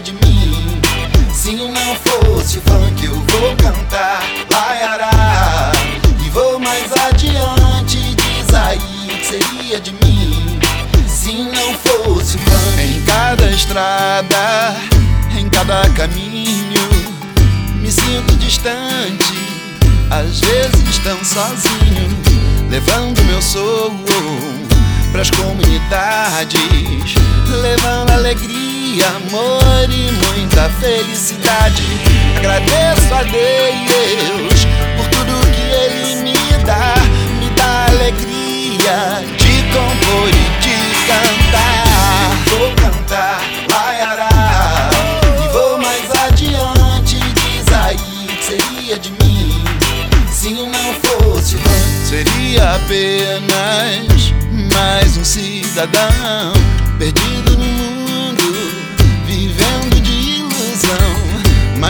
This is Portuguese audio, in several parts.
de mim. Se não fosse funk, eu vou cantar laiará. E vou mais adiante, diz aí o que seria de mim. Se não fosse funk. Em cada estrada, em cada caminho, me sinto distante. Às vezes tão sozinho, levando meu sogro pras comunidades, levando alegria amor e muita felicidade. Agradeço a Deus por tudo que Ele me dá, me dá alegria de compor e de cantar. Vou cantar, ará e vou mais adiante. Diz aí que seria de mim se não fosse o Seria apenas mais um cidadão perdido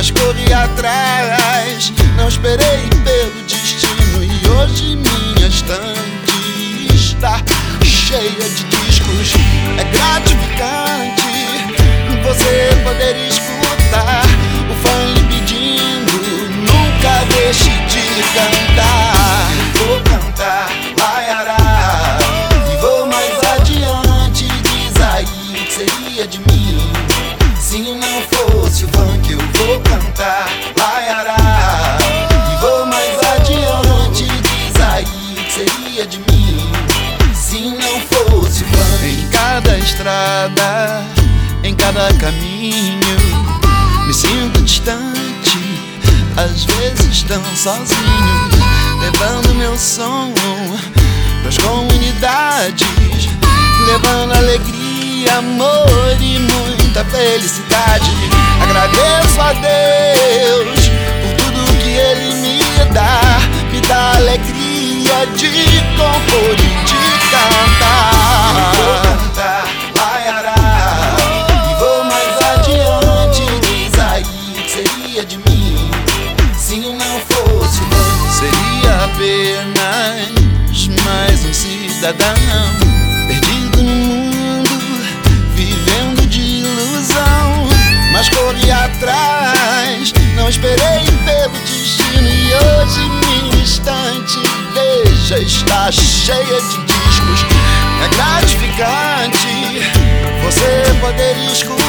Mas corri atrás, não esperei pelo destino. E hoje minha estante está cheia de discos. É gratificante você poder estrada, em cada caminho, me sinto distante, às vezes tão sozinho, levando meu som pras comunidades, levando alegria, amor e muita felicidade. Agradeço a Deus por tudo que Ele me dá, me dá alegria de compor cidadão perdido no mundo, vivendo de ilusão. Mas corri atrás, não esperei pelo destino. E hoje minha estante, veja, está cheia de discos. É gratificante você poder escutar